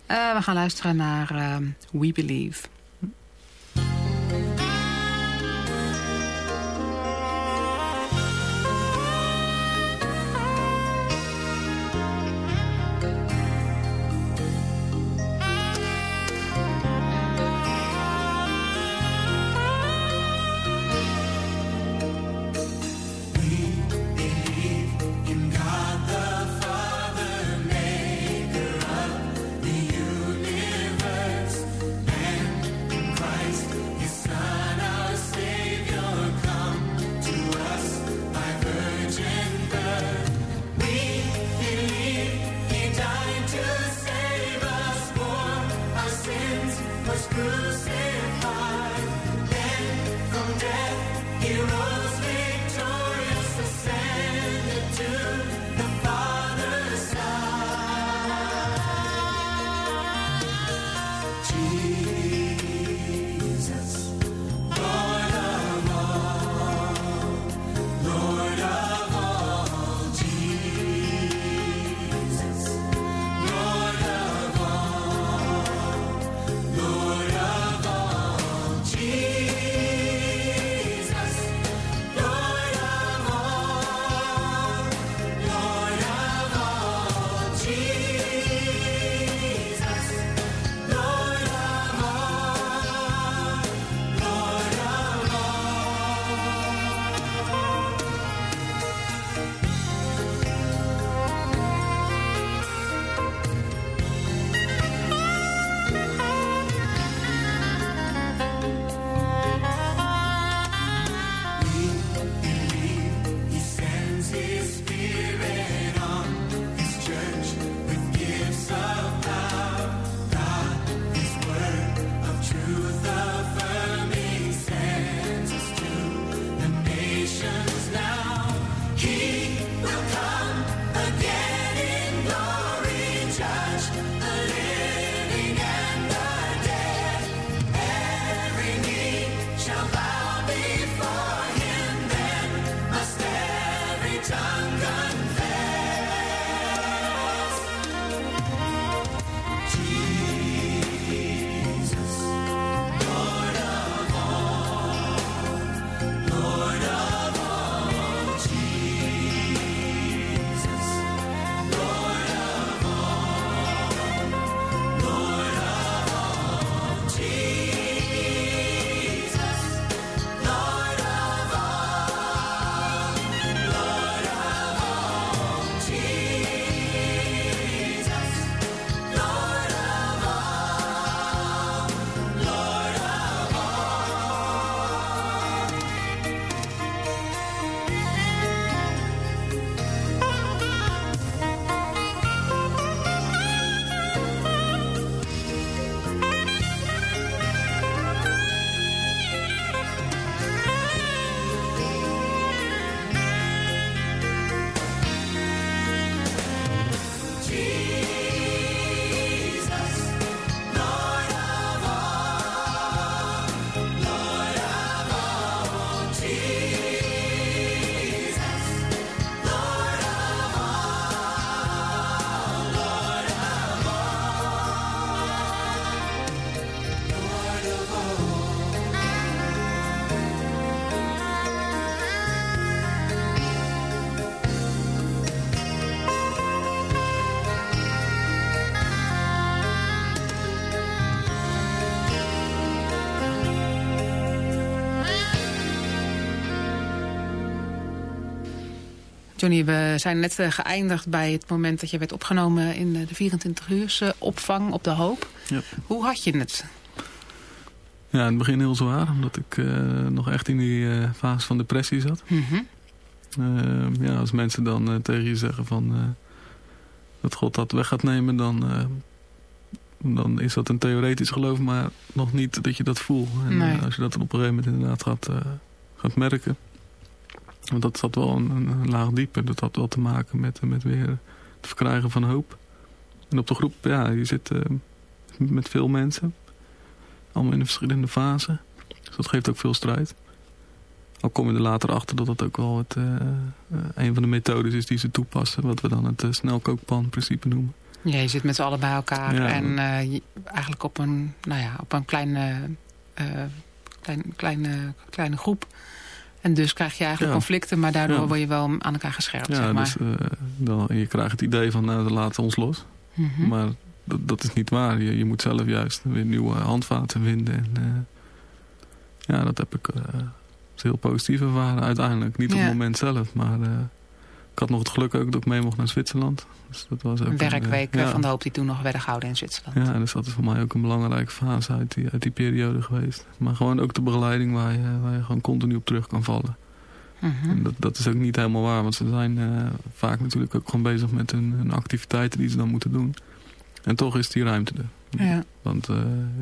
Uh, we gaan luisteren naar uh, We Believe. Johnny, we zijn net eh, geëindigd bij het moment dat je werd opgenomen in eh, de 24 uur opvang op de hoop. Ja. Hoe had je het? Ja, in het begin heel zwaar, omdat ik uh, nog echt in die uh, fase van depressie zat. Mm -hmm. uh, ja, als mensen dan tegen je zeggen van dat God dat weg gaat nemen, dan, dan is dat een theoretisch geloof, maar nog niet dat je dat voelt. En nee. als je dat op een gegeven moment inderdaad gaat, gaat merken, want dat zat wel een, een, laag dat had wel te maken met, met weer het verkrijgen van hoop. En op de groep, ja, je zit met veel mensen. Allemaal in verschillende fasen. Dus dat geeft ook veel strijd. Al kom je er later achter dat dat ook wel het, uh, uh, een van de methodes is die ze toepassen. Wat we dan het uh, snelkookpan principe noemen. Ja, je zit met z'n allen bij elkaar. Ja. En je, eigenlijk op een, nou ja, op een kleine, klein, kleine, kleine groep. En dus krijg je eigenlijk Ja. conflicten. Maar daardoor Ja. word je wel aan elkaar gescherpt, Ja, zeg maar. dus dan, je krijgt het idee van nou, we laten ons los. Mhm. Maar dat, dat is niet waar. Je, je moet zelf juist weer nieuwe handvaten vinden. En, eh, ja, dat heb ik heel positief ervaren uiteindelijk. Niet op het moment zelf, maar ik had nog het geluk ook dat ik mee mocht naar Zwitserland. Dus dat was ook Een eh, werkweek eh, ja. van de hoop die toen nog werden gehouden in Zwitserland. Ja, dus dat is voor mij ook een belangrijke fase uit die, uit die periode geweest. Maar gewoon ook de begeleiding waar je, waar je gewoon continu op terug kan vallen. Mhm. Dat, dat is ook niet helemaal waar, want ze zijn eh, vaak natuurlijk ook gewoon bezig met hun, hun activiteiten die ze dan moeten doen. En toch is die ruimte er. Ja. Want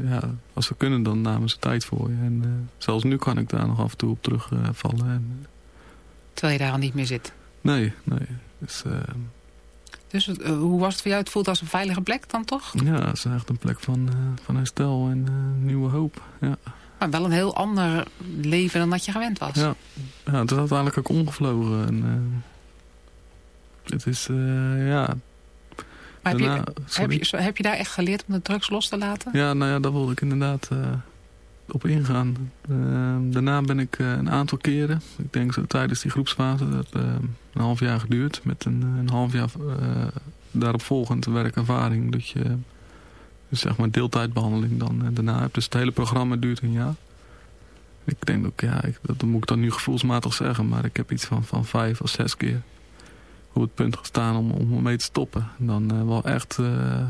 ja, als ze kunnen, dan namen ze tijd voor je. En zelfs nu kan ik daar nog af en toe op terugvallen. en, Terwijl je daar al niet meer zit. Nee, nee. Dus, eh, Dus eh, hoe was het voor jou? Het voelt als een veilige plek dan toch? ja, het is echt een plek van, eh, van herstel en eh, nieuwe hoop. Ja. Maar wel een heel ander leven dan dat je gewend was. Ja, ja het is uiteindelijk ook omgevlogen. En, het is, ja... Maar heb, je, heb, je, heb je daar echt geleerd om de drugs los te laten? Ja, nou ja, daar wilde ik inderdaad op ingaan. Eh, daarna ben ik eh, een aantal keren, ik denk zo tijdens die groepsfase, dat heeft eh, een half jaar geduurd. Met een, een half jaar eh, daarop volgend werkervaring. Dat je dus zeg maar deeltijdbehandeling dan eh, daarna hebt. Dus het hele programma duurt een jaar. Ik denk ook, ja, dat moet ik dan nu gevoelsmatig zeggen. Maar ik heb iets van, van vijf of zes keer op het punt gestaan om, om mee te stoppen. En dan eh, wel echt, eh,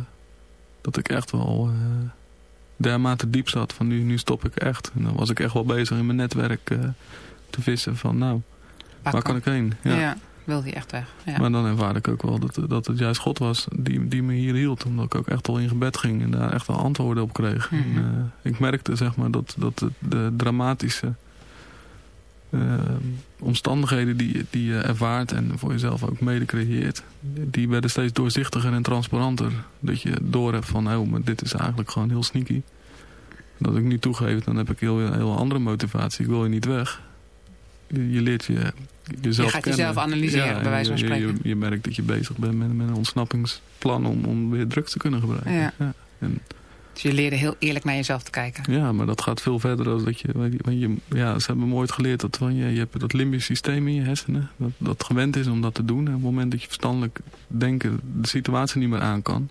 dat ik echt wel eh, dermate diep zat van nu, nu stop ik echt. En dan was ik echt wel bezig in mijn netwerk eh, te vissen van nou, waar, kan ik heen? Ja. wilde je echt weg. Ja. Maar dan ervaarde ik ook wel dat, dat het juist God was die, die me hier hield. Omdat ik ook echt al in gebed ging en daar echt al antwoorden op kreeg. Mhm. En, eh, ik merkte zeg maar dat, dat de, de dramatische eh, omstandigheden die, die je ervaart en voor jezelf ook mede creëert. Die werden steeds doorzichtiger en transparanter. Dat je door hebt van, oh, maar dit is eigenlijk gewoon heel sneaky. Dat ik nu toegeef, dan heb ik heel, een heel andere motivatie. Ik wil je niet weg. Je, je leert je, jezelf Je gaat kennen. jezelf analyseren, Ja, bij wijze van je- spreken. Je, je merkt dat je bezig bent met, met een ontsnappingsplan om, om weer drugs te kunnen gebruiken. Ja. En, Dus je leerde heel eerlijk naar jezelf te kijken. ja, maar dat gaat veel verder dan dat je, je- want je... Ja, ze hebben me ooit geleerd dat van je, je hebt dat limbisch systeem in je hersenen. Dat, dat gewend is om dat te doen. En op het moment dat je verstandelijk denken de situatie niet meer aan kan...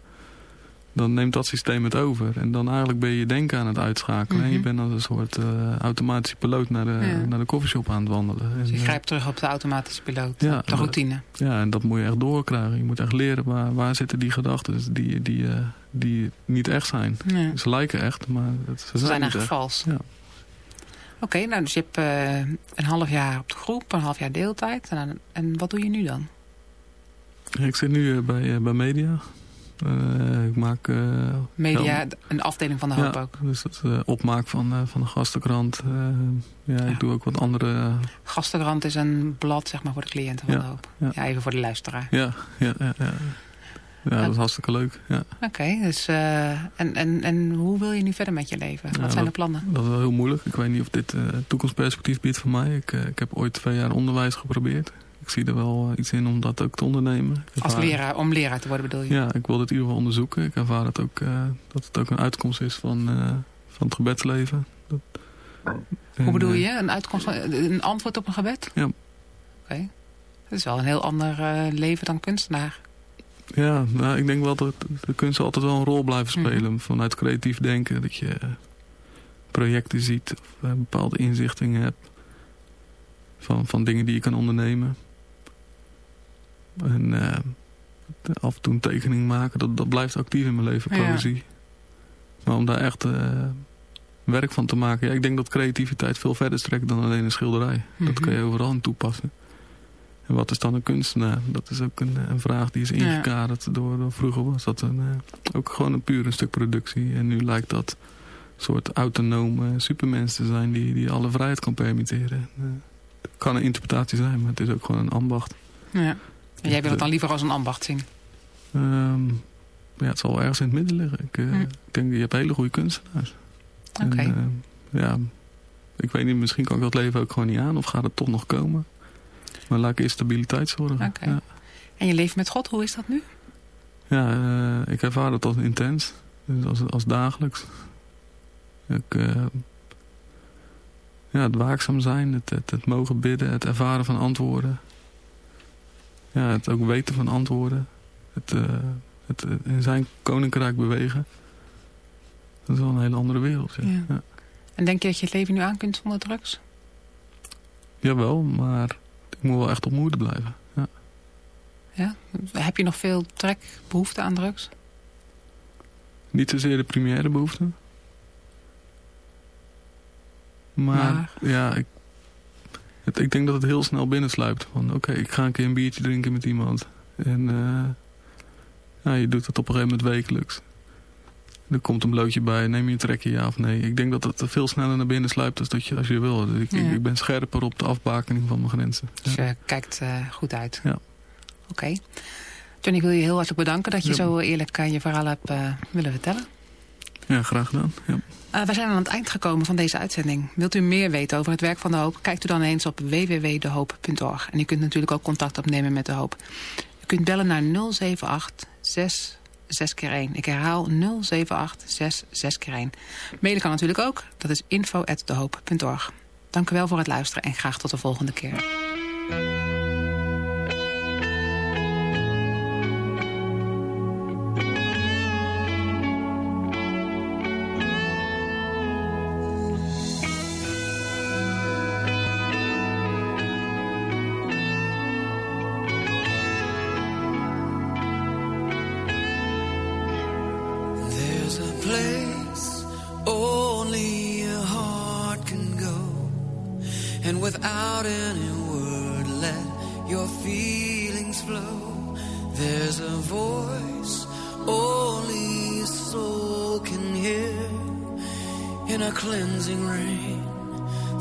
dan neemt dat systeem het over. En dan eigenlijk ben je je denken aan het uitschakelen. En je Mhm. bent als een soort eh, automatische piloot naar de, Ja. naar de koffieshop aan het wandelen. Dus je eh, grijpt terug op de automatische piloot. Ja, de routine. ja, en dat moet je echt doorkrijgen. Je moet echt leren waar, waar zitten die gedachten die, die, eh, die niet echt zijn. Ja. Ze lijken echt, maar het, ze Ze zijn, eigenlijk echt. vals. Ja. Oké, nou dus je hebt eh, een half jaar op de groep, een half jaar deeltijd. En, en wat doe je nu dan? Ik zit nu eh, bij, eh, bij Media. Ik maak... Media, ja, een afdeling van de hoop ja, ook. dus dat opmaak van, van de gastenkrant. Ja, ik doe ook wat andere... Gastenkrant is een blad zeg maar, voor de cliënten van de hoop. ja. Ja, even voor de luisteraar. ja, ja, ja, ja. Dat is hartstikke leuk. Ja. Oké, dus eh, en, en, en hoe wil je nu verder met je leven? Wat Ja, zijn de dat- plannen? Dat is wel heel moeilijk. Ik weet niet of dit eh, toekomstperspectief biedt voor mij. Ik, eh, ik heb ooit twee jaar onderwijs geprobeerd. Ik zie er wel iets in om dat ook te ondernemen. Als leraar, om leraar te worden bedoel je? Ja, ik wil dit in ieder geval onderzoeken. Ik ervaar het ook, dat het ook een uitkomst is van, van het gebedsleven. Dat, Hoe bedoel je? Een, uitkomst van, een antwoord op een gebed? Ja. Oké. Dat is wel een heel ander leven dan kunstenaar. Ja, nou, ik denk wel dat de kunst altijd wel een rol blijven Mhm. spelen. Vanuit creatief denken. Dat je eh, projecten ziet. Of eh, bepaalde inzichtingen hebt. Van, van dingen die je kan ondernemen. En uh, af en toe een tekening maken, dat, dat blijft actief in mijn leven, poëzie. Ja. Maar om daar echt uh, werk van te maken. Ja, ik denk dat creativiteit veel verder strekt dan alleen een schilderij. Mm -hmm. Dat kan je overal in toepassen. En wat is dan een kunstenaar? Dat is ook een, een vraag die is ingekaderd ja. door, door, Vroeger was dat een, uh, ook gewoon een puur een stuk productie. En nu lijkt dat een soort autonome supermens te zijn die, die alle vrijheid kan permitteren. Uh, het kan een interpretatie zijn, maar het is ook gewoon een ambacht. Ja. En jij wil het dan liever als een ambacht zien? Um, ja, het zal ergens in het midden liggen. Ik, uh, hm. ik denk, je hebt hele goede kunstenaars. Oké. Okay. ja, ik weet niet, misschien kan ik dat leven ook gewoon niet aan. Of gaat het toch nog komen? Maar laat ik eerst stabiliteit zorgen. Okay. Ja. En je leeft met God, hoe is dat nu? Ja, uh, ik ervaar het als intens. Dus als, als dagelijks. Ik, uh, ja, het waakzaam zijn, het, het, het, mogen bidden, het ervaren van antwoorden. Ja, het ook weten van antwoorden. Het, uh, het in zijn koninkrijk bewegen. Dat is wel een hele andere wereld. Ja. Ja. Ja. En denk je dat je het leven nu aan kunt zonder drugs? Jawel, maar ik moet wel echt op moeder blijven. Ja. ja? Heb je nog veel trek, behoefte aan drugs? Niet zozeer de primaire behoefte. Maar, maar... ja, ik, het, ik denk dat het heel snel binnensluipt. Van oké, okay, ik ga een keer een biertje drinken met iemand. En uh, ja, je doet het op een gegeven moment wekelijks. Er komt een blootje bij, neem je een trekje ja of nee. Ik denk dat het veel sneller naar binnen sluipt als, dat je, als je wil. Dus ik, ja. ik, ben scherper op de afbakening van mijn grenzen. Dus je ja. kijkt uh, goed uit. Ja. Oké. Okay. Johnny, ik wil je heel hartelijk bedanken dat je ja. zo eerlijk uh, je verhaal hebt uh, willen vertellen. Ja, graag gedaan. Ja. Uh, we zijn aan het eind gekomen van deze uitzending. Wilt u meer weten over het werk van De Hoop? Kijkt u dan eens op www.dehoop.org. En u kunt natuurlijk ook contact opnemen met De Hoop. U kunt bellen naar 078 6 6 keer 1. Ik herhaal 078 6 6 keer 1. Mailen kan natuurlijk ook. Dat is info.dehoop.org. Dank u wel voor het luisteren en graag tot de volgende keer. Cleansing rain,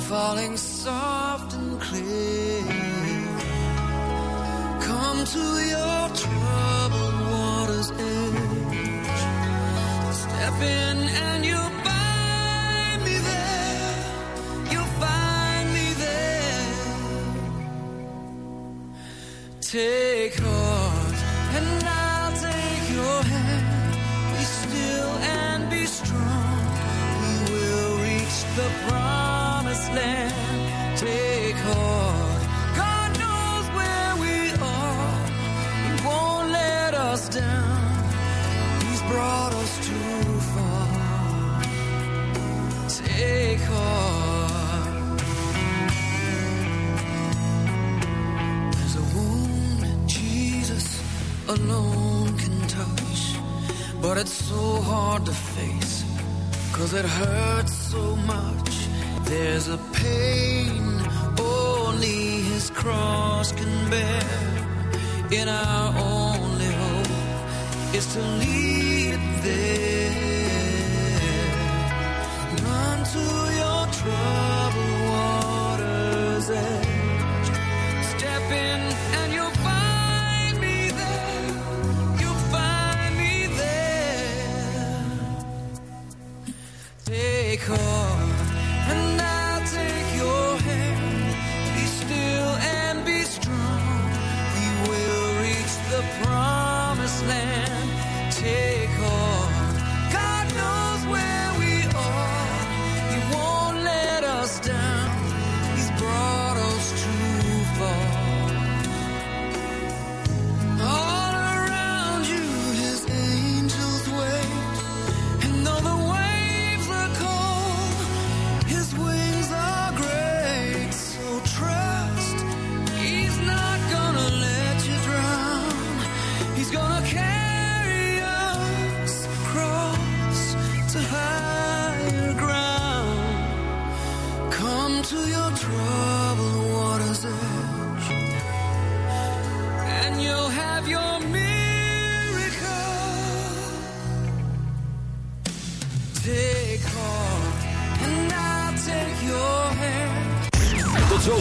falling soft and clear. Come to your but it's so hard to face, cause it hurts so much. There's a pain only his cross can bear, and our only hope is to lead it there. Run to your troubled call.